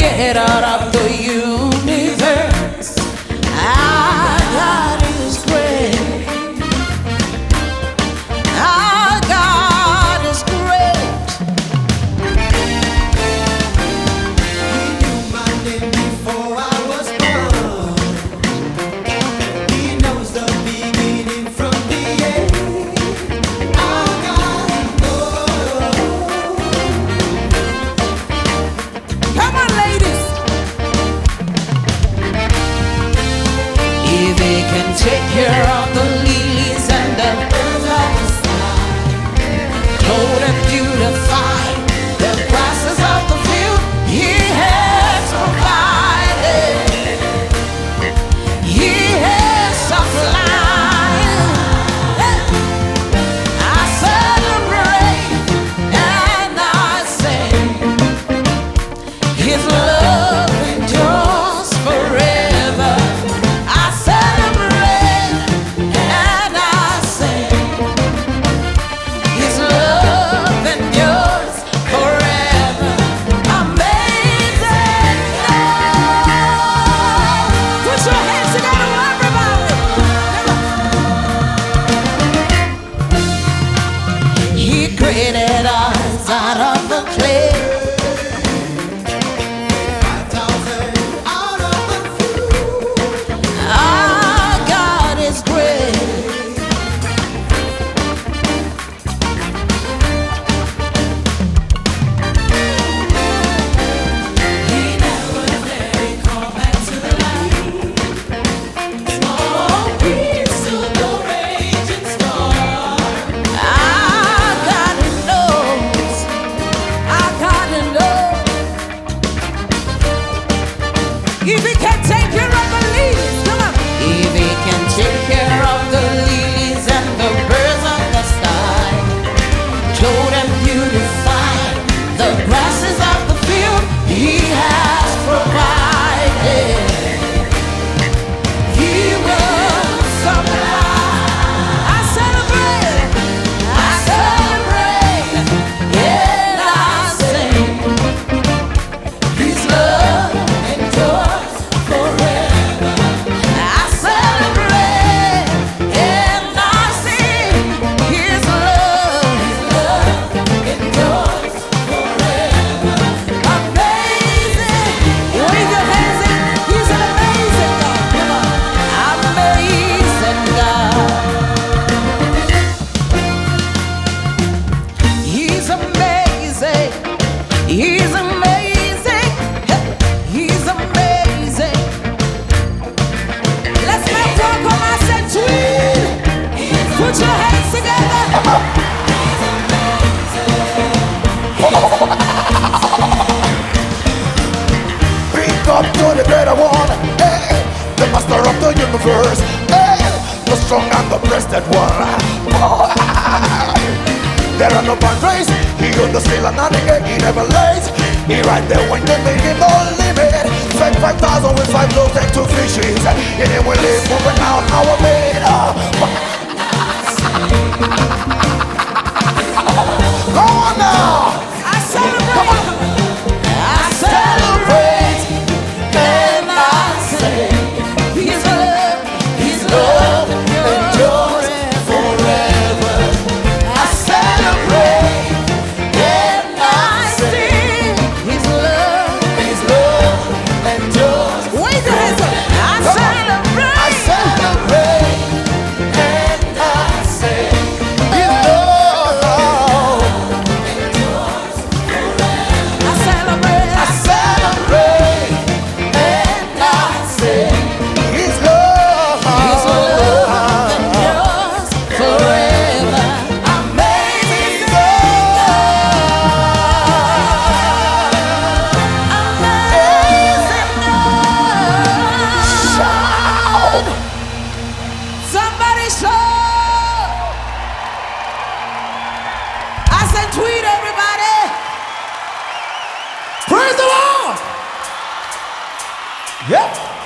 Get it out of the you. his love. the universe. Hey, the strong and the blessed one. Oh, there are no boundaries. He on the seal and I the he never lays. He right there when they make him no limit. Fed 5,000 with five loaves and two fishes. And then we live moving out our made.